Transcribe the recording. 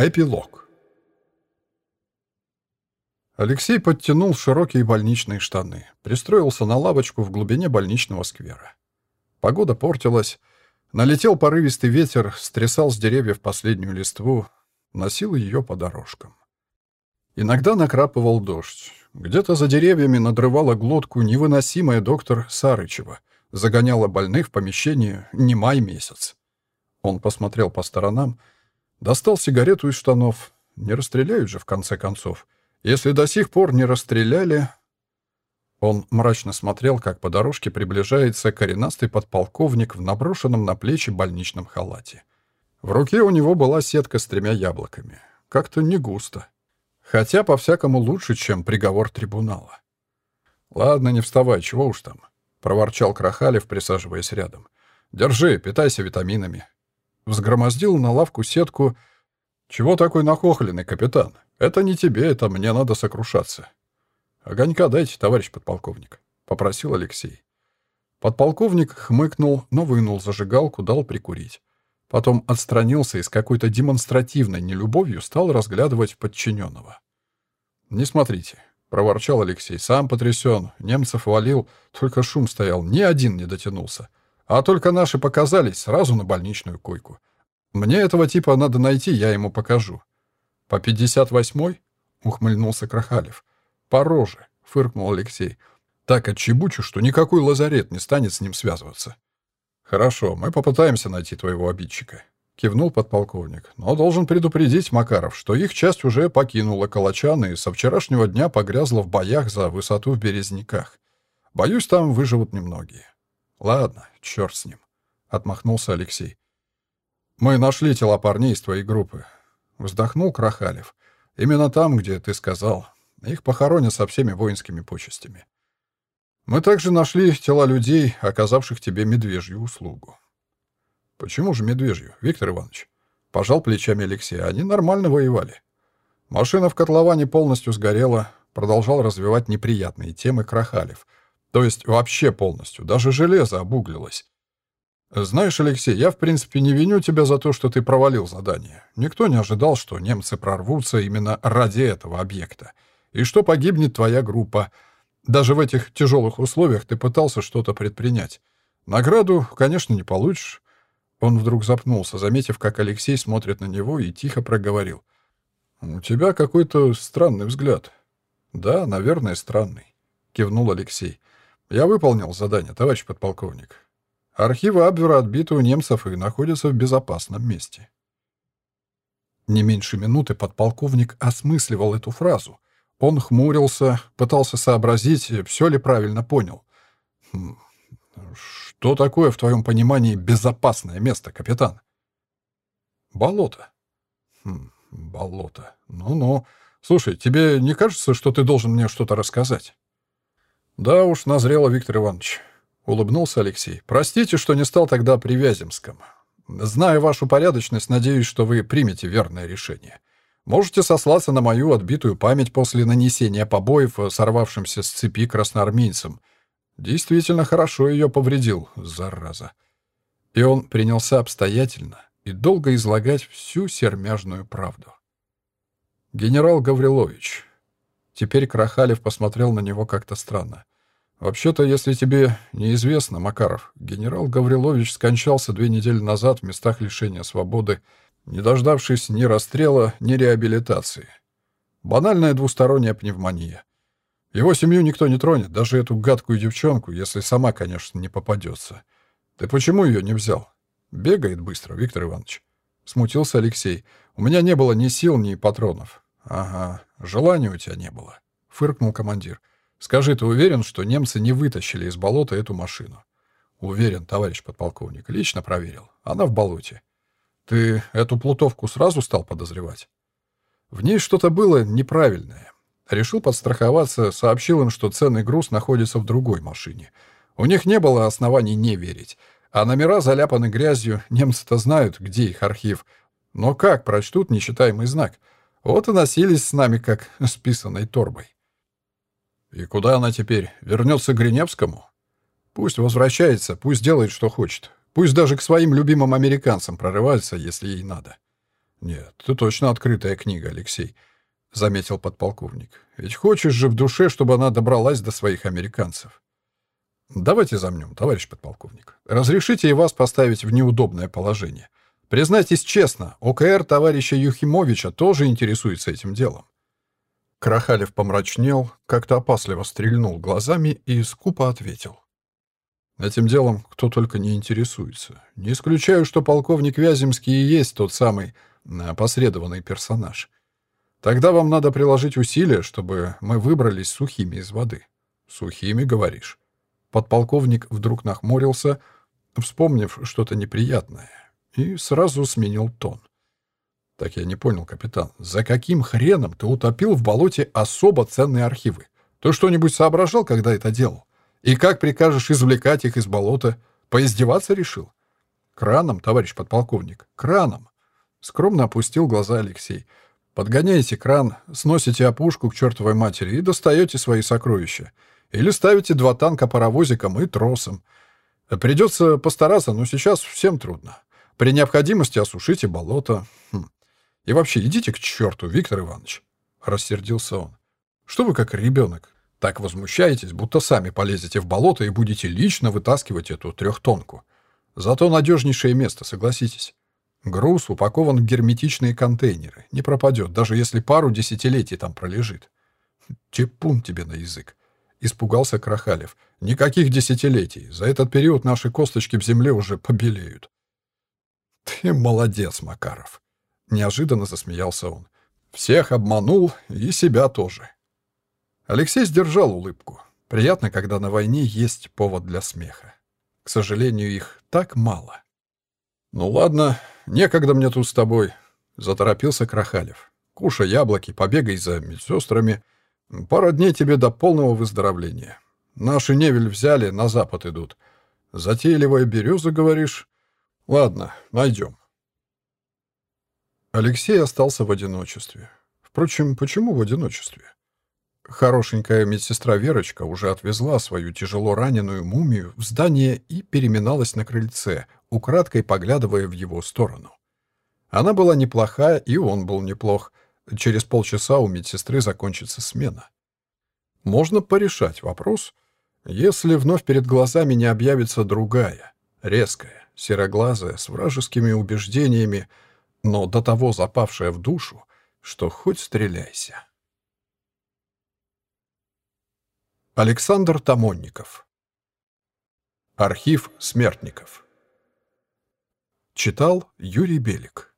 Эпилог. Алексей подтянул широкие больничные штаны, пристроился на лавочку в глубине больничного сквера. Погода портилась, налетел порывистый ветер, стрясал с деревьев последнюю листву, носил ее по дорожкам. Иногда накрапывал дождь. Где-то за деревьями надрывала глотку невыносимая доктор Сарычева, загоняла больных в помещение не май месяц. Он посмотрел по сторонам, Достал сигарету из штанов. Не расстреляют же, в конце концов. Если до сих пор не расстреляли... Он мрачно смотрел, как по дорожке приближается коренастый подполковник в наброшенном на плечи больничном халате. В руке у него была сетка с тремя яблоками. Как-то не густо. Хотя по-всякому лучше, чем приговор трибунала. «Ладно, не вставай, чего уж там», — проворчал Крахалев, присаживаясь рядом. «Держи, питайся витаминами. Взгромоздил на лавку сетку. «Чего такой нахохленный, капитан? Это не тебе, это мне надо сокрушаться». «Огонька дайте, товарищ подполковник», — попросил Алексей. Подполковник хмыкнул, но вынул зажигалку, дал прикурить. Потом отстранился и с какой-то демонстративной нелюбовью стал разглядывать подчиненного. «Не смотрите», — проворчал Алексей. «Сам потрясен. Немцев валил, только шум стоял. Ни один не дотянулся. А только наши показались сразу на больничную койку. Мне этого типа надо найти, я ему покажу. По пятьдесят восьмой? Ухмыльнулся Крахалев. По роже, фыркнул Алексей. Так отчебучу, что никакой лазарет не станет с ним связываться. Хорошо, мы попытаемся найти твоего обидчика. Кивнул подполковник. Но должен предупредить Макаров, что их часть уже покинула Калачан и со вчерашнего дня погрязла в боях за высоту в Березняках. Боюсь, там выживут немногие. «Ладно, черт с ним», — отмахнулся Алексей. «Мы нашли тела парней из твоей группы», — вздохнул Крахалев. «Именно там, где ты сказал. Их похоронят со всеми воинскими почестями. Мы также нашли тела людей, оказавших тебе медвежью услугу». «Почему же медвежью, Виктор Иванович?» Пожал плечами Алексей. «Они нормально воевали. Машина в котловане полностью сгорела», продолжал развивать неприятные темы Крахалев — то есть вообще полностью. Даже железо обуглилось. Знаешь, Алексей, я в принципе не виню тебя за то, что ты провалил задание. Никто не ожидал, что немцы прорвутся именно ради этого объекта. И что погибнет твоя группа. Даже в этих тяжелых условиях ты пытался что-то предпринять. Награду, конечно, не получишь. Он вдруг запнулся, заметив, как Алексей смотрит на него, и тихо проговорил. «У тебя какой-то странный взгляд». «Да, наверное, странный», — кивнул Алексей. «Я выполнил задание, товарищ подполковник. Архивы Абвера отбиты у немцев и находятся в безопасном месте». Не меньше минуты подполковник осмысливал эту фразу. Он хмурился, пытался сообразить, все ли правильно понял. «Хм, «Что такое, в твоем понимании, безопасное место, капитан?» «Болото». Хм, «Болото. Ну-ну. Слушай, тебе не кажется, что ты должен мне что-то рассказать?» «Да уж, назрело, Виктор Иванович», — улыбнулся Алексей. «Простите, что не стал тогда при Вяземском. Знаю вашу порядочность, надеюсь, что вы примете верное решение. Можете сослаться на мою отбитую память после нанесения побоев сорвавшимся с цепи красноармейцам. Действительно хорошо ее повредил, зараза». И он принялся обстоятельно и долго излагать всю сермяжную правду. «Генерал Гаврилович». Теперь Крахалев посмотрел на него как-то странно. «Вообще-то, если тебе неизвестно, Макаров, генерал Гаврилович скончался две недели назад в местах лишения свободы, не дождавшись ни расстрела, ни реабилитации. Банальная двусторонняя пневмония. Его семью никто не тронет, даже эту гадкую девчонку, если сама, конечно, не попадется. Ты почему ее не взял? Бегает быстро, Виктор Иванович. Смутился Алексей. У меня не было ни сил, ни патронов. Ага, желания у тебя не было. Фыркнул командир. Скажи, ты уверен, что немцы не вытащили из болота эту машину? Уверен, товарищ подполковник. Лично проверил. Она в болоте. Ты эту плутовку сразу стал подозревать? В ней что-то было неправильное. Решил подстраховаться, сообщил им, что ценный груз находится в другой машине. У них не было оснований не верить. А номера заляпаны грязью, немцы-то знают, где их архив. Но как прочтут нечитаемый знак? Вот и носились с нами, как с писаной торбой. И куда она теперь? Вернется к Гриневскому? Пусть возвращается, пусть делает, что хочет. Пусть даже к своим любимым американцам прорывается, если ей надо. Нет, ты точно открытая книга, Алексей, заметил подполковник. Ведь хочешь же в душе, чтобы она добралась до своих американцев. Давайте замнем, товарищ подполковник. Разрешите и вас поставить в неудобное положение. Признайтесь честно, ОКР товарища Юхимовича тоже интересуется этим делом. Крахалев помрачнел, как-то опасливо стрельнул глазами и скупо ответил. Этим делом кто только не интересуется. Не исключаю, что полковник Вяземский и есть тот самый опосредованный персонаж. Тогда вам надо приложить усилия, чтобы мы выбрались сухими из воды. Сухими, говоришь? Подполковник вдруг нахмурился, вспомнив что-то неприятное, и сразу сменил тон. Так я не понял, капитан, за каким хреном ты утопил в болоте особо ценные архивы? Ты что-нибудь соображал, когда это делал? И как прикажешь извлекать их из болота? Поиздеваться решил? Краном, товарищ подполковник, краном. Скромно опустил глаза Алексей. Подгоняете кран, сносите опушку к чертовой матери и достаете свои сокровища. Или ставите два танка паровозиком и тросом. Придется постараться, но сейчас всем трудно. При необходимости осушите болото. Хм. И вообще, идите к черту, Виктор Иванович. Рассердился он. Что вы как ребенок? Так возмущаетесь, будто сами полезете в болото и будете лично вытаскивать эту трехтонку. Зато надежнейшее место, согласитесь. Груз упакован в герметичные контейнеры. Не пропадет, даже если пару десятилетий там пролежит. Типун тебе на язык. Испугался Крахалев. Никаких десятилетий. За этот период наши косточки в земле уже побелеют. Ты молодец, Макаров. Неожиданно засмеялся он. Всех обманул и себя тоже. Алексей сдержал улыбку. Приятно, когда на войне есть повод для смеха. К сожалению, их так мало. «Ну ладно, некогда мне тут с тобой», — заторопился Крахалев. «Кушай яблоки, побегай за медсестрами. Пара дней тебе до полного выздоровления. Наши невель взяли, на запад идут. Затейливая береза, говоришь? Ладно, найдем». Алексей остался в одиночестве. Впрочем, почему в одиночестве? Хорошенькая медсестра Верочка уже отвезла свою тяжело раненую мумию в здание и переминалась на крыльце, украдкой поглядывая в его сторону. Она была неплохая, и он был неплох. Через полчаса у медсестры закончится смена. Можно порешать вопрос, если вновь перед глазами не объявится другая, резкая, сероглазая, с вражескими убеждениями, но до того запавшая в душу, что хоть стреляйся. Александр Тамонников. Архив смертников. Читал Юрий Белик